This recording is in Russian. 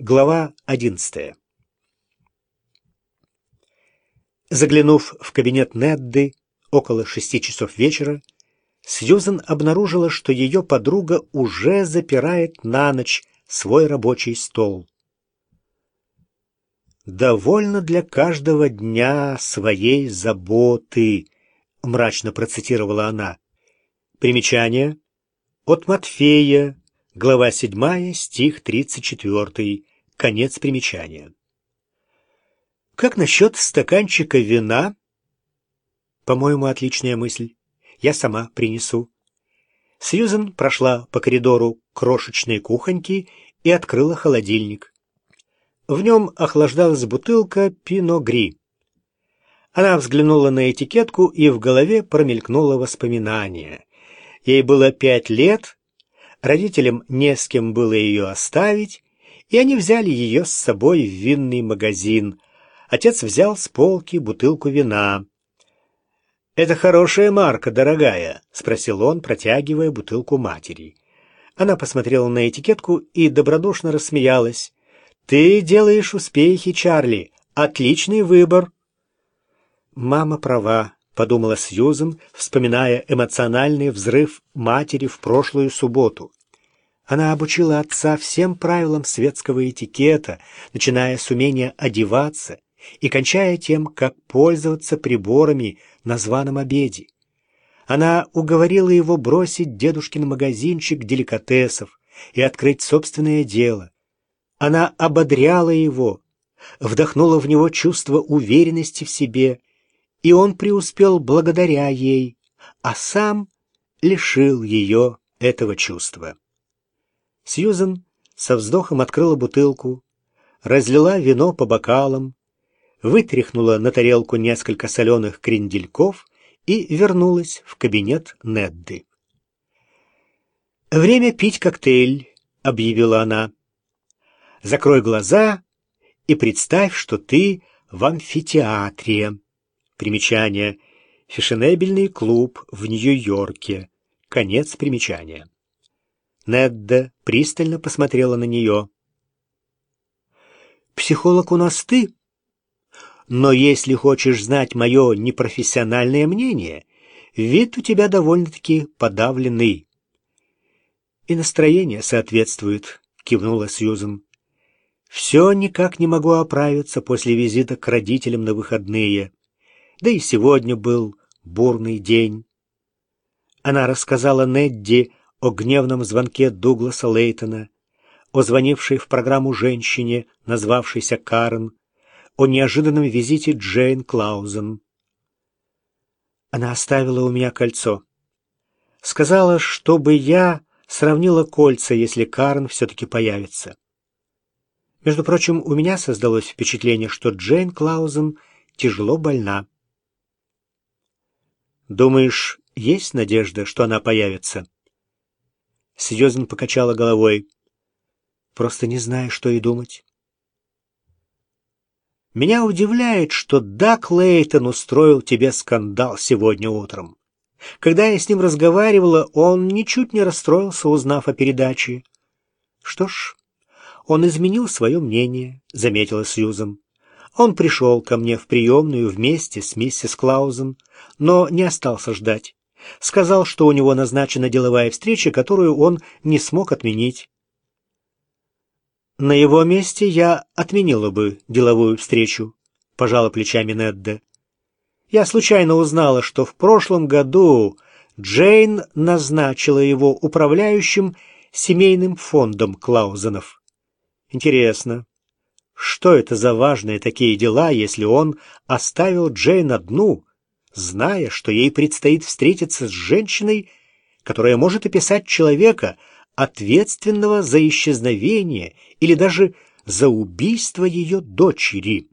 Глава одиннадцатая. Заглянув в кабинет Недды около шести часов вечера, Сьюзен обнаружила, что ее подруга уже запирает на ночь свой рабочий стол. «Довольно для каждого дня своей заботы», — мрачно процитировала она. Примечание. От Матфея, глава 7, стих 34, конец примечания. Как насчет стаканчика вина? По-моему, отличная мысль. Я сама принесу. Сьюзен прошла по коридору крошечной кухоньки и открыла холодильник. В нем охлаждалась бутылка пино-гри. Она взглянула на этикетку, и в голове промелькнуло воспоминание. Ей было пять лет, родителям не с кем было ее оставить, и они взяли ее с собой в винный магазин. Отец взял с полки бутылку вина. «Это хорошая марка, дорогая?» — спросил он, протягивая бутылку матери. Она посмотрела на этикетку и добродушно рассмеялась. «Ты делаешь успехи, Чарли. Отличный выбор». «Мама права», — подумала Сьюзен, вспоминая эмоциональный взрыв матери в прошлую субботу. Она обучила отца всем правилам светского этикета, начиная с умения одеваться и кончая тем, как пользоваться приборами на званом обеде. Она уговорила его бросить дедушкин магазинчик деликатесов и открыть собственное дело. Она ободряла его, вдохнула в него чувство уверенности в себе, и он преуспел благодаря ей, а сам лишил ее этого чувства. Сьюзен со вздохом открыла бутылку, разлила вино по бокалам, вытряхнула на тарелку несколько соленых крендельков и вернулась в кабинет Недды. «Время пить коктейль», — объявила она. «Закрой глаза и представь, что ты в амфитеатре». Примечание. Фешенебельный клуб в Нью-Йорке. Конец примечания. Недда пристально посмотрела на нее. «Психолог у нас ты?» Но если хочешь знать мое непрофессиональное мнение, вид у тебя довольно-таки подавленный. И настроение соответствует, кивнула Сьюзен. Все никак не могу оправиться после визита к родителям на выходные. Да и сегодня был бурный день. Она рассказала Недди о гневном звонке Дугласа Лейтона, о звонившей в программу женщине, назвавшейся Карен, о неожиданном визите Джейн Клаузен. Она оставила у меня кольцо. Сказала, чтобы я сравнила кольца, если Карн все-таки появится. Между прочим, у меня создалось впечатление, что Джейн Клаузен тяжело больна. «Думаешь, есть надежда, что она появится?» Сьюзен покачала головой. «Просто не знаю, что и думать. Меня удивляет, что Дак Лейтон устроил тебе скандал сегодня утром. Когда я с ним разговаривала, он ничуть не расстроился, узнав о передаче. Что ж, он изменил свое мнение, заметила Сьюзан. Он пришел ко мне в приемную вместе с миссис Клаузен, но не остался ждать. Сказал, что у него назначена деловая встреча, которую он не смог отменить. На его месте я отменила бы деловую встречу, пожала плечами Недда. Я случайно узнала, что в прошлом году Джейн назначила его управляющим семейным фондом Клаузенов. Интересно, что это за важные такие дела, если он оставил Джейн одну, зная, что ей предстоит встретиться с женщиной, которая может описать человека, ответственного за исчезновение или даже за убийство ее дочери.